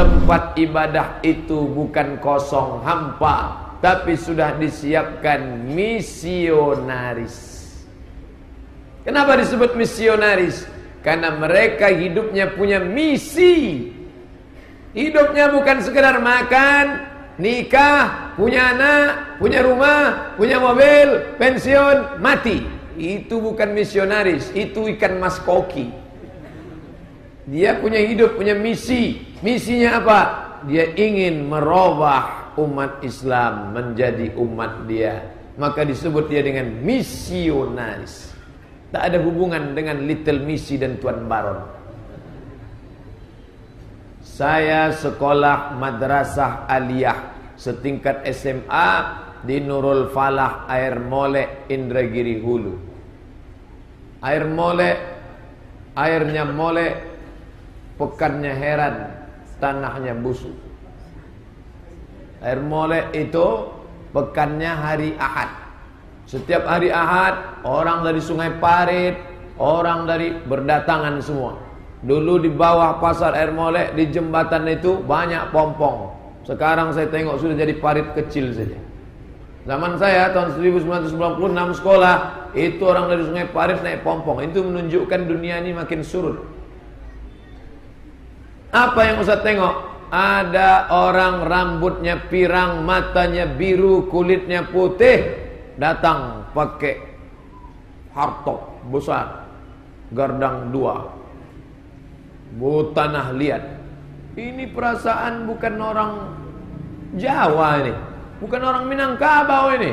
tempat ibadah itu bukan kosong hampa tapi sudah disiapkan misionaris. Kenapa disebut misionaris? Karena mereka hidupnya punya misi. Hidupnya bukan sekedar makan, nikah, punya anak, punya rumah, punya mobil, pensiun, mati. Itu bukan misionaris, itu ikan mas koki. Dia punya hidup, punya misi. Misinya apa? Dia ingin merubah umat Islam menjadi umat dia. Maka disebut dia dengan misionaris. Tak ada hubungan dengan Little Missy dan Tuan Baron. Saya sekolah madrasah aliyah setingkat SMA di Nurul Falah Air Mole Indragiri Hulu. Air Mole airnya mole pekannya heran tanahnya busuk. Air Mole itu pekannya hari Ahad. Setiap hari Ahad, orang dari Sungai Parit, orang dari berdatangan semua. Dulu di bawah pasar air molek, di jembatan itu banyak pompong. Sekarang saya tengok sudah jadi parit kecil saja. Zaman saya tahun 1996 sekolah, itu orang dari Sungai Parit naik pompong. Itu menunjukkan dunia ini makin surut. Apa yang Ustaz tengok? Ada orang rambutnya pirang, matanya biru, kulitnya putih, datang pakai hartok besar gardang dua. Bu tanah liat. Ini perasaan bukan orang Jawa ini. Bukan orang Minangkabau ini.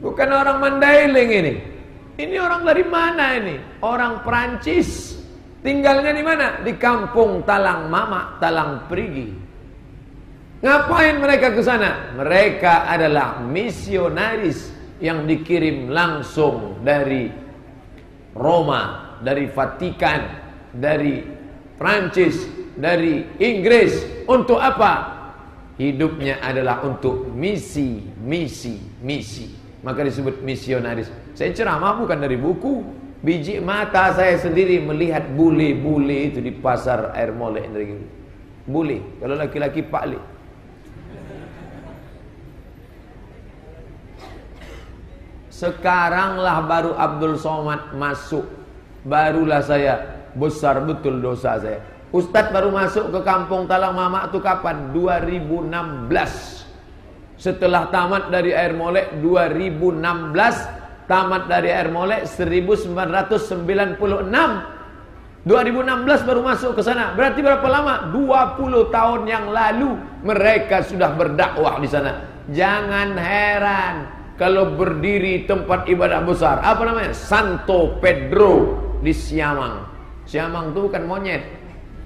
Bukan orang Mandailing ini. Ini orang dari mana ini? Orang Perancis tinggalnya di mana di kampung Talang Mama Talang Perigi ngapain mereka ke sana mereka adalah misionaris yang dikirim langsung dari Roma, dari Vatikan, dari Prancis, dari Inggris. Untuk apa? Hidupnya adalah untuk misi, misi, misi. Maka disebut misionaris. Saya ceramah bukan dari buku. Biji mata saya sendiri melihat bule-bule itu di pasar air molek. Bule. Kalau laki-laki paklik. Sekaranglah baru Abdul Somad masuk. Barulah saya besar betul dosa saya. Ustadz baru masuk ke kampung Talang Mama itu kapan? 2016. Setelah tamat dari air molek 2016, tamat dari air molek 1996. 2016 baru masuk ke sana. Berarti berapa lama? 20 tahun yang lalu mereka sudah berdakwah di sana. Jangan heran kalau berdiri tempat ibadah besar. Apa namanya? Santo Pedro di Siamang. Siamang itu bukan monyet.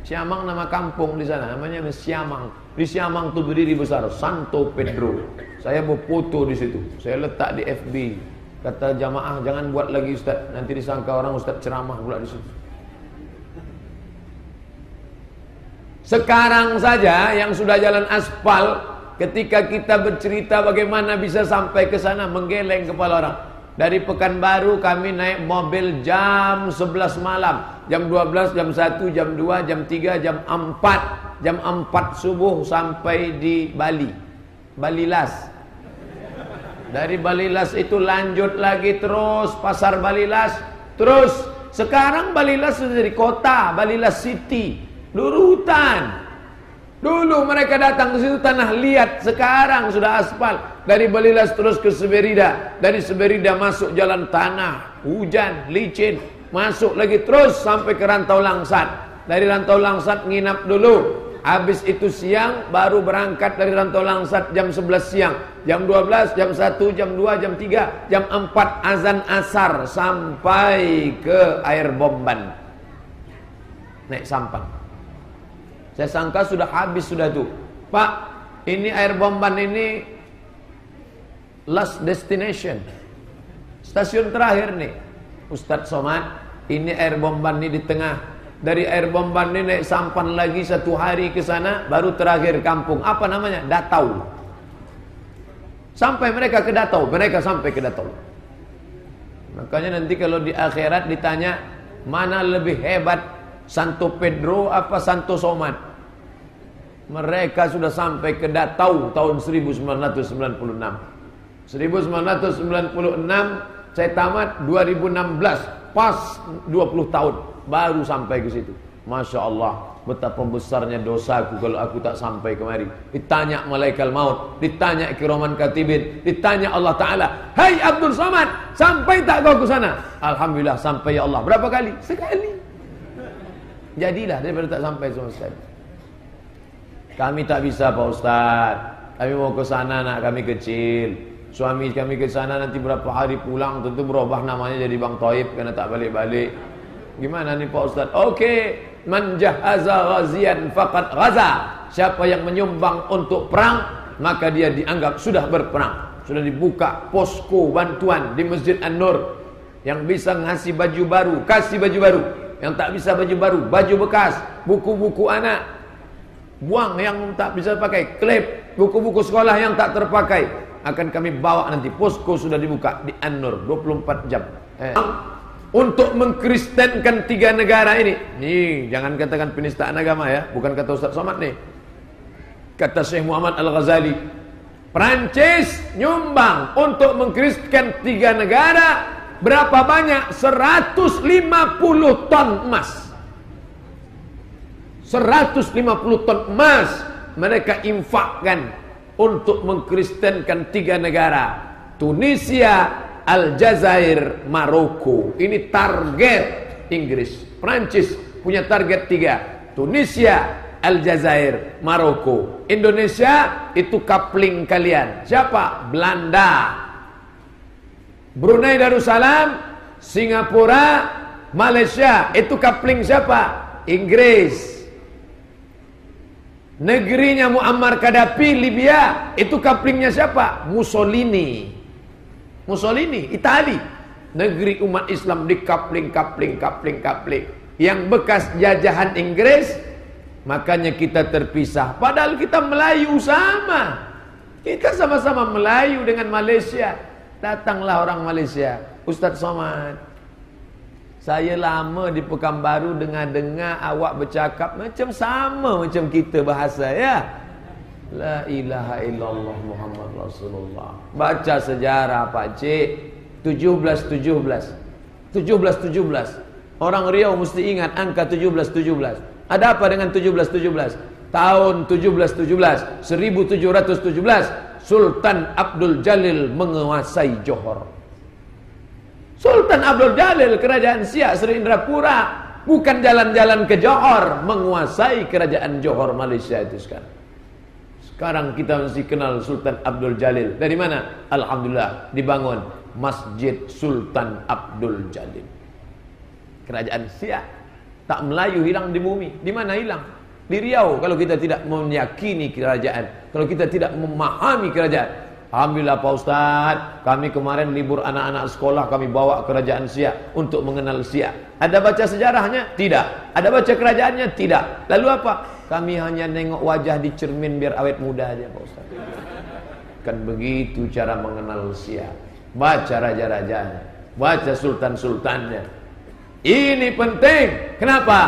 Siamang nama kampung di sana. Namanya Siamang. Di Siamang itu berdiri besar. Santo Pedro. Saya mau foto di situ. Saya letak di FB kata jamaah jangan buat lagi Ustaz nanti disangka orang Ustaz ceramah pula di situ sekarang saja yang sudah jalan aspal Ketika kita bercerita bagaimana bisa sampai ke sana menggeleng kepala orang. Dari Pekanbaru kami naik mobil jam 11 malam. Jam 12, jam 1, jam 2, jam 3, jam 4. Jam 4 subuh sampai di Bali. Balilas. Dari Balilas itu lanjut lagi terus pasar Balilas. Terus sekarang Balilas sudah jadi kota. Balilas City. Dulu hutan. Dulu mereka datang ke situ tanah liat, sekarang sudah aspal. Dari Balilas terus ke Seberida, dari Seberida masuk jalan tanah, hujan, licin, masuk lagi terus sampai ke Rantau Langsat. Dari Rantau Langsat nginap dulu. Habis itu siang baru berangkat dari Rantau Langsat jam 11 siang. Jam 12, jam 1, jam 2, jam 3, jam 4 azan asar sampai ke air bomban. Naik sampang. Saya sangka sudah habis sudah tuh. Pak, ini air bomban ini last destination. Stasiun terakhir nih. Ustadz Somad, ini air bomban ini di tengah. Dari air bomban ini naik sampan lagi satu hari ke sana, baru terakhir kampung. Apa namanya? Datau. Sampai mereka ke Datau, mereka sampai ke Datau. Makanya nanti kalau di akhirat ditanya, mana lebih hebat Santo Pedro apa Santo Somad? Mereka sudah sampai ke Datau tahun 1996. 1996 saya tamat 2016 pas 20 tahun baru sampai ke situ. Masya Allah betapa besarnya dosaku kalau aku tak sampai kemari. Ditanya malaikat maut, ditanya kiraman katibin, ditanya Allah Taala, Hai Abdul Somad, sampai tak kau ke sana? Alhamdulillah sampai ya Allah. Berapa kali? Sekali. Jadilah daripada tak sampai sama sekali. Kami tak bisa Pak Ustaz. Kami mau ke sana nak kami kecil. Suami kami ke sana nanti berapa hari pulang tentu berubah namanya jadi Bang Toib karena tak balik-balik. Gimana nih Pak Ustaz? Oke, okay. man jahaza ghazian. Siapa yang menyumbang untuk perang, maka dia dianggap sudah berperang. Sudah dibuka posko bantuan di Masjid An-Nur. Yang bisa ngasih baju baru, kasih baju baru. Yang tak bisa baju baru, baju bekas, buku-buku anak. Buang yang tak bisa pakai, klip, buku-buku sekolah yang tak terpakai. Akan kami bawa nanti, posko sudah dibuka di An-Nur 24 jam. Eh untuk mengkristenkan tiga negara ini. Nih, jangan katakan penistaan agama ya, bukan kata Ustaz Somad nih. Kata Syekh Muhammad Al-Ghazali, Prancis nyumbang untuk mengkristenkan tiga negara berapa banyak? 150 ton emas. 150 ton emas mereka infakkan untuk mengkristenkan tiga negara. Tunisia, Aljazair, Maroko. Ini target Inggris. Prancis punya target tiga. Tunisia, Aljazair, Maroko. Indonesia itu kapling kalian. Siapa? Belanda. Brunei Darussalam, Singapura, Malaysia. Itu kapling siapa? Inggris. Negerinya Muammar Gaddafi Libya, itu kaplingnya siapa? Mussolini. Mussolini, Itali. Negeri umat Islam di kapling, kapling, kapling, kapling. Yang bekas jajahan Inggris, makanya kita terpisah. Padahal kita Melayu sama. Kita sama-sama Melayu dengan Malaysia. Datanglah orang Malaysia. Ustaz Somad. Saya lama di Pekanbaru dengar-dengar awak bercakap macam sama macam kita bahasa ya. La ilaha illallah Muhammad Rasulullah. Baca sejarah Pak Cik. 17 17. 17 17. Orang Riau mesti ingat angka 17 17. Ada apa dengan 17 17? Tahun 17 17 1717 Sultan Abdul Jalil menguasai Johor. Sultan Abdul Jalil kerajaan Siak Sri Indrapura bukan jalan-jalan ke Johor menguasai kerajaan Johor Malaysia itu sekarang. Sekarang kita mesti kenal Sultan Abdul Jalil. Dari mana? Alhamdulillah dibangun Masjid Sultan Abdul Jalil. Kerajaan Siak tak Melayu hilang di bumi. Di mana hilang? Di Riau kalau kita tidak meyakini kerajaan, kalau kita tidak memahami kerajaan. Alhamdulillah Pak Ustaz, kami kemarin libur anak-anak sekolah kami bawa kerajaan Siak untuk mengenal Siak. Ada baca sejarahnya? Tidak. Ada baca kerajaannya? Tidak. Lalu apa? Kami hanya nengok wajah di cermin biar awet muda aja Pak Ustaz. Kan begitu cara mengenal siap. Baca raja-rajanya. Baca sultan-sultannya. Ini penting. Kenapa?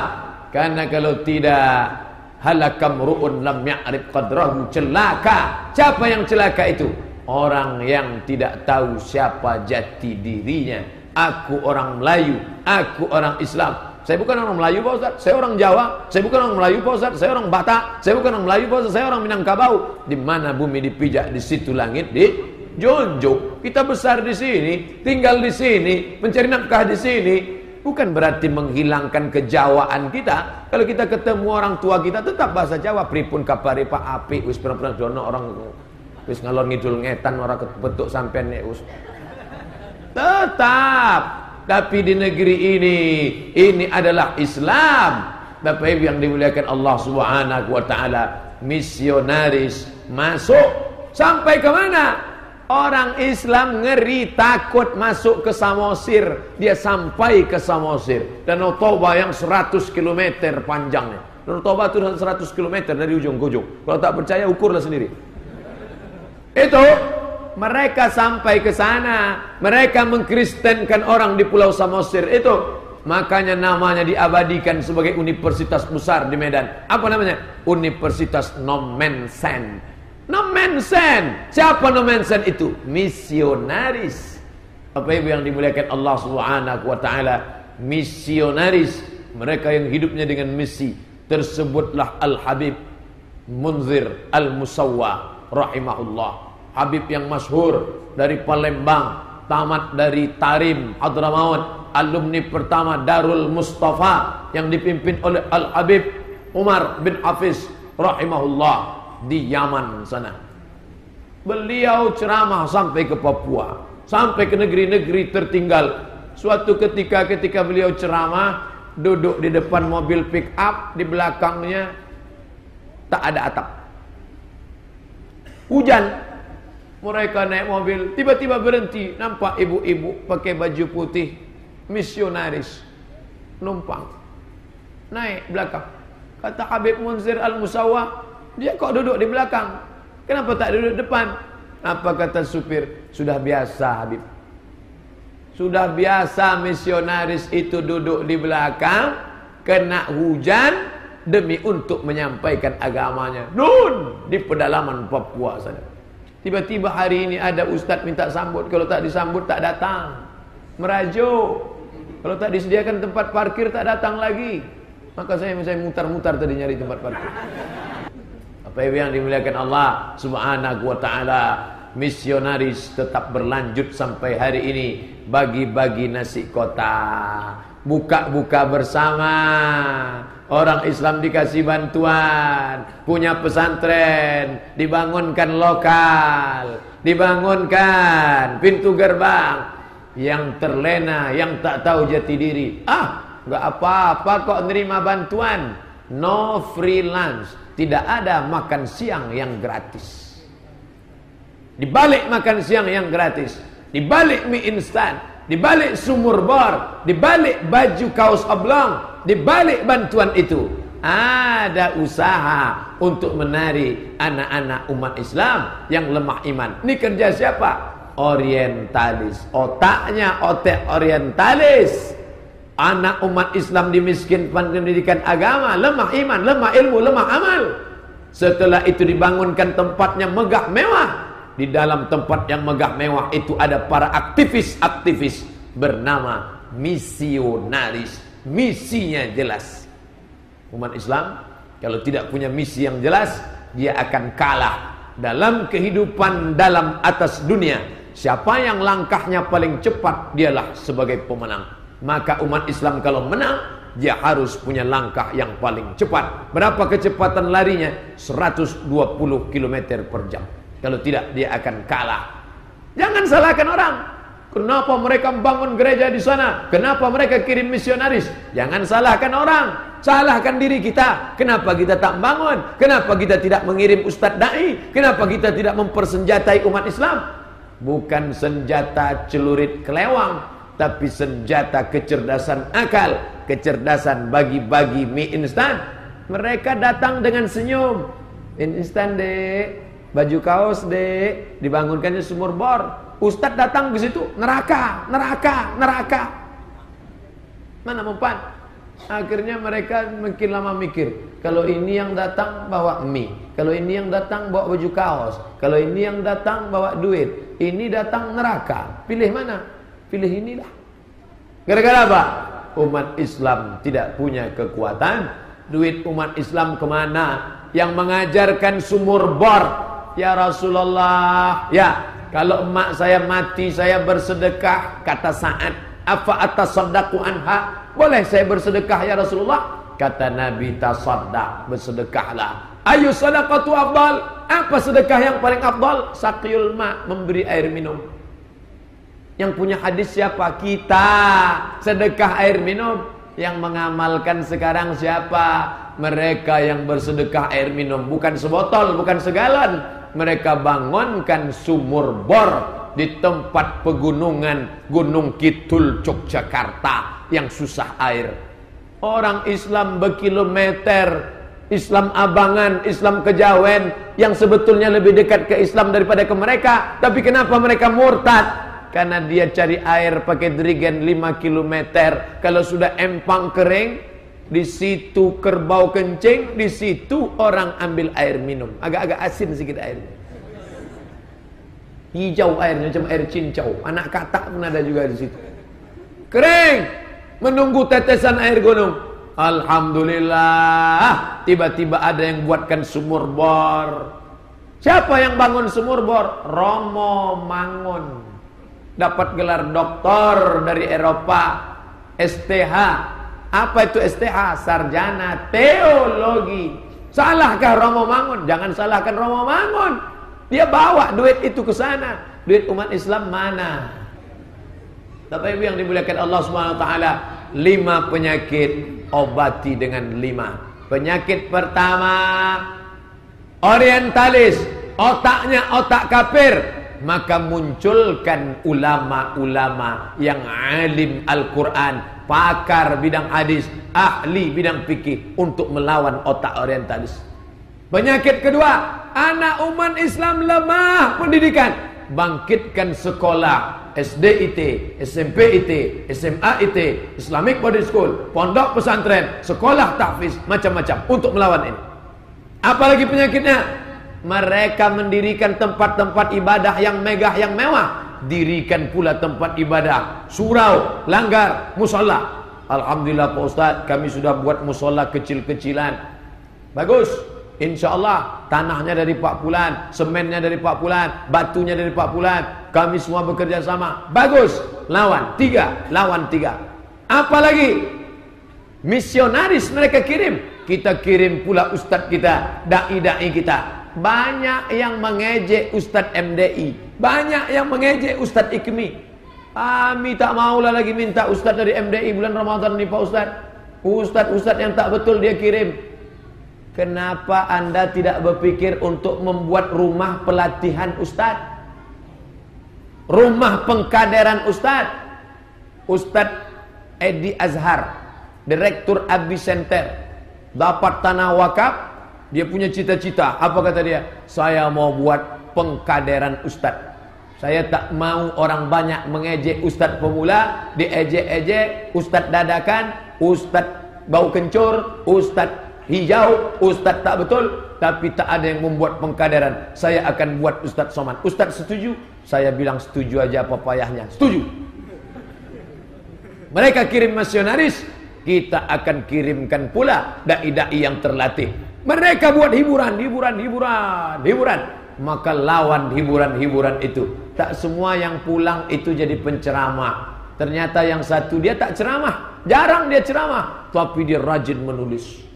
Karena kalau tidak halakam ru'un lam ya'rif qadrahu celaka. Siapa yang celaka itu? Orang yang tidak tahu siapa jati dirinya. Aku orang Melayu, aku orang Islam. Saya bukan orang Melayu Pak Ustaz, saya orang Jawa. Saya bukan orang Melayu Pak Ustaz, saya orang Batak. Saya bukan orang Melayu Pak Ustaz, saya orang Minangkabau. Di mana bumi dipijak, di situ langit di junjung. Kita besar di sini, tinggal di sini, mencari nafkah di sini. Bukan berarti menghilangkan kejawaan kita. Kalau kita ketemu orang tua kita tetap bahasa Jawa. Pripun kapari Pak Api, wis dono orang wis ngalor ngidul ngetan orang kebetuk sampean us. Tetap tapi di negeri ini ini adalah Islam. Bapak Ibu yang dimuliakan Allah Subhanahu wa taala, misionaris masuk sampai ke mana? Orang Islam ngeri takut masuk ke Samosir. Dia sampai ke Samosir. Dan Toba yang 100 km panjangnya. Dan Toba itu 100 km dari ujung ke ujung. Kalau tak percaya ukurlah sendiri. Itu mereka sampai ke sana, mereka mengkristenkan orang di Pulau Samosir itu. Makanya namanya diabadikan sebagai universitas besar di Medan. Apa namanya? Universitas Nomensen. Nomensen. Siapa Nomensen itu? Misionaris. Apa ibu yang dimuliakan Allah Subhanahu wa taala? Misionaris. Mereka yang hidupnya dengan misi. Tersebutlah Al-Habib Munzir Al-Musawwa rahimahullah. Habib yang masyhur dari Palembang, tamat dari Tarim Hadramaut alumni pertama Darul Mustafa yang dipimpin oleh Al-Habib Umar bin Hafiz rahimahullah di Yaman sana. Beliau ceramah sampai ke Papua, sampai ke negeri-negeri tertinggal. Suatu ketika ketika beliau ceramah duduk di depan mobil pick up, di belakangnya tak ada atap. Hujan. Mereka naik mobil, tiba-tiba berhenti, nampak ibu-ibu pakai baju putih, misionaris. Numpang. Naik belakang. Kata Habib Munzir Al-Musawah dia kok duduk di belakang? Kenapa tak duduk depan? Apa kata supir sudah biasa Habib. Sudah biasa misionaris itu duduk di belakang. Kena hujan demi untuk menyampaikan agamanya nun di pedalaman Papua sana tiba-tiba hari ini ada ustaz minta sambut kalau tak disambut tak datang merajuk kalau tak disediakan tempat parkir tak datang lagi. Maka saya misalnya mutar-mutar tadi nyari tempat parkir. Apa yang dimuliakan Allah Subhanahu wa taala, misionaris tetap berlanjut sampai hari ini bagi-bagi nasi kota. Buka-buka bersama. Orang Islam dikasih bantuan, punya pesantren, dibangunkan lokal, dibangunkan pintu gerbang, yang terlena, yang tak tahu jati diri. Ah, enggak apa-apa kok nerima bantuan. No freelance, tidak ada makan siang yang gratis. Di balik makan siang yang gratis, di balik mie instan, di balik sumur bor, di balik baju kaos oblong, di balik bantuan itu ada usaha untuk menari anak-anak umat Islam yang lemah iman. Ini kerja siapa? orientalis. Otaknya otak orientalis. Anak umat Islam dimiskin pendidikan agama, lemah iman, lemah ilmu, lemah amal. Setelah itu dibangunkan tempatnya megah mewah. Di dalam tempat yang megah mewah itu ada para aktivis-aktivis bernama misionaris. Misinya jelas. Umat Islam kalau tidak punya misi yang jelas, dia akan kalah dalam kehidupan dalam atas dunia Siapa yang langkahnya paling cepat dialah sebagai pemenang. Maka umat Islam kalau menang, dia harus punya langkah yang paling cepat. Berapa kecepatan larinya? 120 km per jam. Kalau tidak dia akan kalah. Jangan salahkan orang. Kenapa mereka bangun gereja di sana? Kenapa mereka kirim misionaris? Jangan salahkan orang. Salahkan diri kita. Kenapa kita tak bangun? Kenapa kita tidak mengirim ustadz dai? Kenapa kita tidak mempersenjatai umat Islam? bukan senjata celurit kelewang tapi senjata kecerdasan akal kecerdasan bagi-bagi mie instan mereka datang dengan senyum mie instan dek baju kaos dek dibangunkannya sumur bor Ustadz datang ke situ neraka neraka neraka mana mempan akhirnya mereka makin lama mikir kalau ini yang datang bawa mie kalau ini yang datang bawa baju kaos kalau ini yang datang bawa duit ini datang neraka. Pilih mana? Pilih inilah. Gara-gara apa? Umat Islam tidak punya kekuatan. Duit umat Islam ke mana? Yang mengajarkan sumur bor. Ya Rasulullah. Ya, kalau emak saya mati, saya bersedekah. Kata saat. Apa atas sodaku anha? Boleh saya bersedekah ya Rasulullah? Kata Nabi tasaddaq, bersedekahlah. Ayu sadaqatu afdal? Apa sedekah yang paling afdal? Sakiyul ma, memberi air minum. Yang punya hadis siapa? Kita. Sedekah air minum. Yang mengamalkan sekarang siapa? Mereka yang bersedekah air minum. Bukan sebotol, bukan segalon. Mereka bangunkan sumur bor di tempat pegunungan Gunung Kitul Yogyakarta yang susah air. Orang Islam berkilometer Islam abangan, Islam kejawen yang sebetulnya lebih dekat ke Islam daripada ke mereka. Tapi kenapa mereka murtad? karena dia cari air pakai dirigen 5 km. Kalau sudah empang kering, di situ kerbau kencing, di situ orang ambil air minum. Agak-agak asin sedikit airnya. Hijau airnya macam air cincau. Anak katak pun ada juga di situ. Kering. Menunggu tetesan air gunung. Alhamdulillah. Tiba-tiba ada yang buatkan sumur bor. Siapa yang bangun sumur bor? Romo Mangun. Dapat gelar doktor dari Eropa. STH. Apa itu STH? Sarjana Teologi. Salahkah Romo Mangun? Jangan salahkan Romo Mangun. Dia bawa duit itu ke sana. Duit umat Islam mana? Bapak Ibu yang dimuliakan Allah Subhanahu wa taala, lima penyakit obati dengan lima. Penyakit pertama orientalis, otaknya otak kafir, maka munculkan ulama-ulama yang alim Al-Qur'an, pakar bidang hadis, ahli bidang fikih untuk melawan otak orientalis. Penyakit kedua, anak umat Islam lemah pendidikan. Bangkitkan sekolah SD IT, SMP IT, SMA IT, Islamic Body School, pondok pesantren, sekolah tahfiz, macam-macam untuk melawan ini. Apalagi penyakitnya? Mereka mendirikan tempat-tempat ibadah yang megah, yang mewah. Dirikan pula tempat ibadah surau, langgar, musola. Alhamdulillah Pak Ustaz, kami sudah buat musola kecil-kecilan. Bagus. Insya Allah tanahnya dari Pak Pulan, semennya dari Pak Pulan, batunya dari Pak Pulan. Kami semua bekerja sama. Bagus. Lawan tiga, lawan tiga. Apalagi misionaris mereka kirim. Kita kirim pula ustadz kita, dai-dai kita. Banyak yang mengejek ustadz MDI, banyak yang mengejek ustadz Ikmi. Kami tak maulah lagi minta ustadz dari MDI bulan Ramadan nih Pak Ustadz. Ustadz-ustadz yang tak betul dia kirim Kenapa anda tidak berpikir untuk membuat rumah pelatihan Ustaz? Rumah pengkaderan Ustaz? Ustaz Edi Azhar, Direktur Abi Center, dapat tanah wakaf, dia punya cita-cita. Apa kata dia? Saya mau buat pengkaderan Ustaz. Saya tak mau orang banyak mengejek Ustaz pemula, diejek-ejek, Ustaz dadakan, Ustaz bau kencur, Ustaz hijau, ustaz tak betul, tapi tak ada yang membuat pengkaderan. Saya akan buat ustaz soman. Ustaz setuju? Saya bilang setuju aja apa payahnya. Setuju. Mereka kirim misionaris, kita akan kirimkan pula dai-dai yang terlatih. Mereka buat hiburan, hiburan, hiburan, hiburan. Maka lawan hiburan-hiburan itu. Tak semua yang pulang itu jadi penceramah. Ternyata yang satu dia tak ceramah. Jarang dia ceramah. Tapi dia rajin menulis.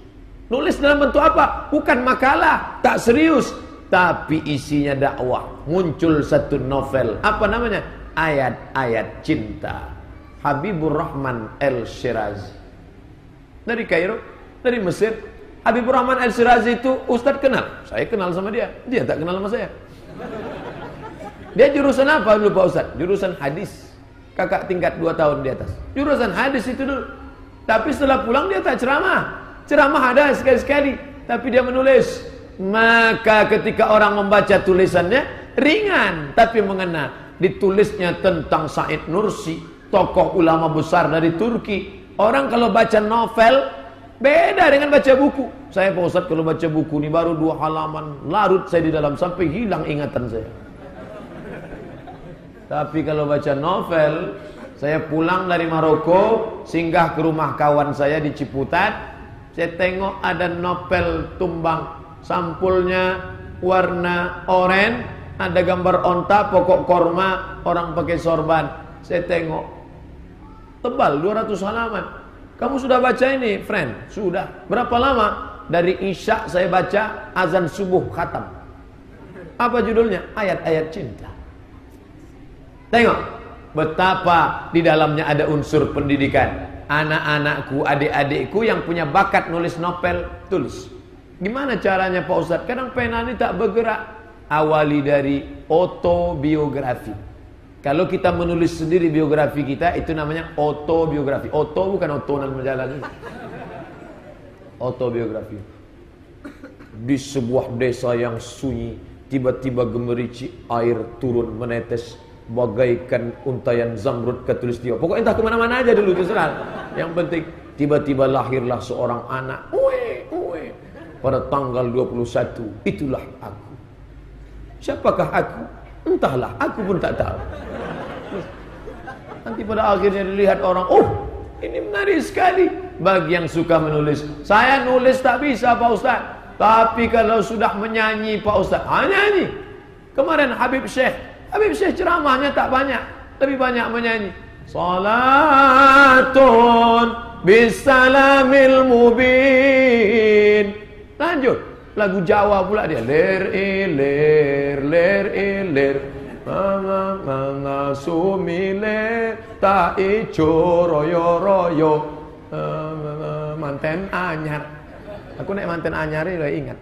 Nulis dalam bentuk apa? Bukan makalah, tak serius, tapi isinya dakwah. Muncul satu novel, apa namanya? Ayat-ayat cinta. Habibur Rahman El Shirazi. Dari Kairo, dari Mesir. Habibur Rahman El Shirazi itu Ustadz kenal. Saya kenal sama dia. Dia tak kenal sama saya. Dia jurusan apa dulu Pak Ustadz? Jurusan hadis. Kakak tingkat 2 tahun di atas. Jurusan hadis itu dulu. Tapi setelah pulang dia tak ceramah. Ceramah ada sekali-sekali, tapi dia menulis. Maka ketika orang membaca tulisannya ringan tapi mengena. Ditulisnya tentang Said Nursi, tokoh ulama besar dari Turki. Orang kalau baca novel beda dengan baca buku. Saya Pak kalau baca buku ini baru dua halaman, larut saya di dalam sampai hilang ingatan saya. Tapi kalau baca novel, saya pulang dari Maroko, singgah ke rumah kawan saya di Ciputat, saya tengok ada novel tumbang sampulnya warna oranye, ada gambar onta, pokok korma, orang pakai sorban. Saya tengok tebal 200 halaman. Kamu sudah baca ini, friend? Sudah. Berapa lama? Dari Isya saya baca azan subuh khatam. Apa judulnya? Ayat-ayat cinta. Tengok betapa di dalamnya ada unsur pendidikan anak-anakku, adik-adikku yang punya bakat nulis novel, tulis. Gimana caranya Pak Ustadz? Kadang pena ini tak bergerak. Awali dari autobiografi. Kalau kita menulis sendiri biografi kita, itu namanya autobiografi. Auto bukan auto nama jalan. Autobiografi. Di sebuah desa yang sunyi, tiba-tiba gemerici air turun menetes bagaikan untayan zamrud dia. Pokoknya entah ke mana-mana aja dulu terserah. Yang penting tiba-tiba lahirlah seorang anak. Uwe, uwe. Pada tanggal 21 itulah aku. Siapakah aku? Entahlah, aku pun tak tahu. Nanti pada akhirnya dilihat orang, oh ini menarik sekali. Bagi yang suka menulis, saya nulis tak bisa Pak Ustaz. Tapi kalau sudah menyanyi Pak Ustaz, ah nyanyi. Kemarin Habib Syekh, Habib Syekh ceramahnya tak banyak, lebih banyak menyanyi. Salatun bisalamil mubin. Lanjut, lagu Jawa pula dia. Ler iler, ler iler. Mama mama sumile tak ijo royo royo manten anyar. Aku naik manten anyar ini ingat.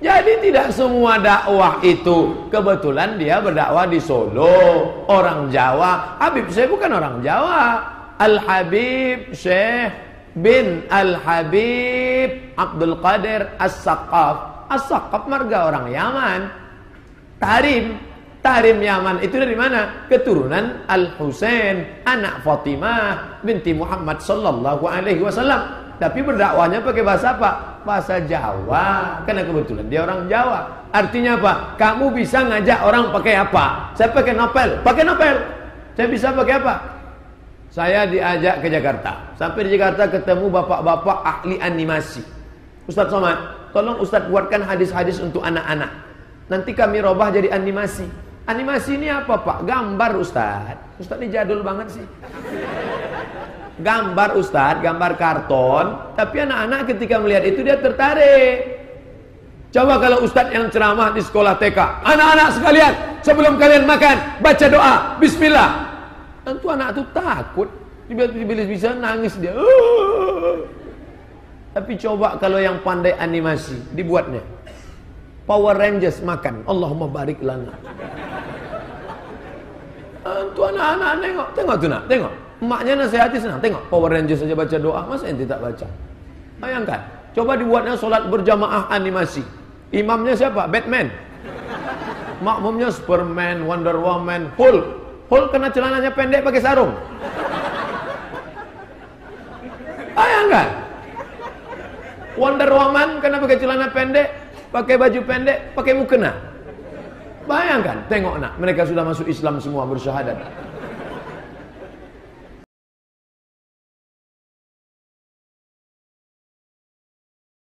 Jadi tidak semua dakwah itu kebetulan dia berdakwah di Solo, orang Jawa. Habib saya bukan orang Jawa. Al Habib Syekh bin Al Habib Abdul Qadir As-Saqaf. As-Saqaf marga orang Yaman. Tarim Tahrim Yaman itu dari mana? Keturunan Al Husain, anak Fatimah binti Muhammad sallallahu alaihi wasallam. Tapi berdakwahnya pakai bahasa apa? Bahasa Jawa. Karena kebetulan dia orang Jawa. Artinya apa? Kamu bisa ngajak orang pakai apa? Saya pakai novel, pakai novel. Saya bisa pakai apa? Saya diajak ke Jakarta. Sampai di Jakarta ketemu bapak-bapak ahli animasi. Ustaz Somad, tolong Ustaz buatkan hadis-hadis untuk anak-anak. Nanti kami robah jadi animasi. Animasi ini apa pak? Gambar Ustad. Ustad ini jadul banget sih. Gambar Ustad, gambar karton. Tapi anak-anak ketika melihat itu dia tertarik. Coba kalau Ustad yang ceramah di sekolah TK. Anak-anak sekalian, sebelum kalian makan, baca doa. Bismillah. Tentu anak itu takut. Tiba-tiba bisa nangis dia. Tapi coba kalau yang pandai animasi, dibuatnya. Power Rangers makan. Allahumma barik lana. Tuh anak-anak tengok, tengok tuh nak, tengok. Emaknya nasihati senang, tengok. Power Rangers saja baca doa, masa ente tak baca? Bayangkan, coba dibuatnya solat berjamaah animasi. Imamnya siapa? Batman. Makmumnya Superman, Wonder Woman, Hulk. Hulk kena celananya pendek pakai sarung. Bayangkan. Wonder Woman kena pakai celana pendek, pakai baju pendek, pakai mukena. Bayangkan, tengok nak, mereka sudah masuk Islam semua bersyahadat.